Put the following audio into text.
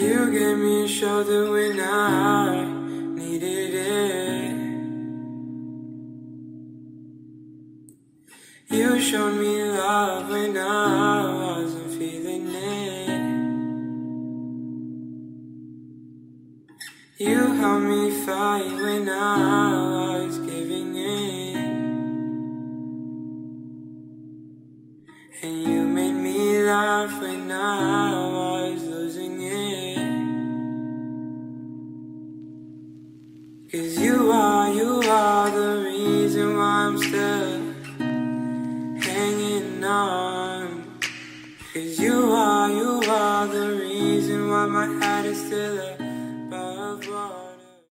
You gave me a shoulder when I needed it. You showed me love when I wasn't feeling it. You helped me fight when I was giving in. And you made me laugh when I Cause you are, you are the reason why I'm still hanging on. Cause you are, you are the reason why my heart is still a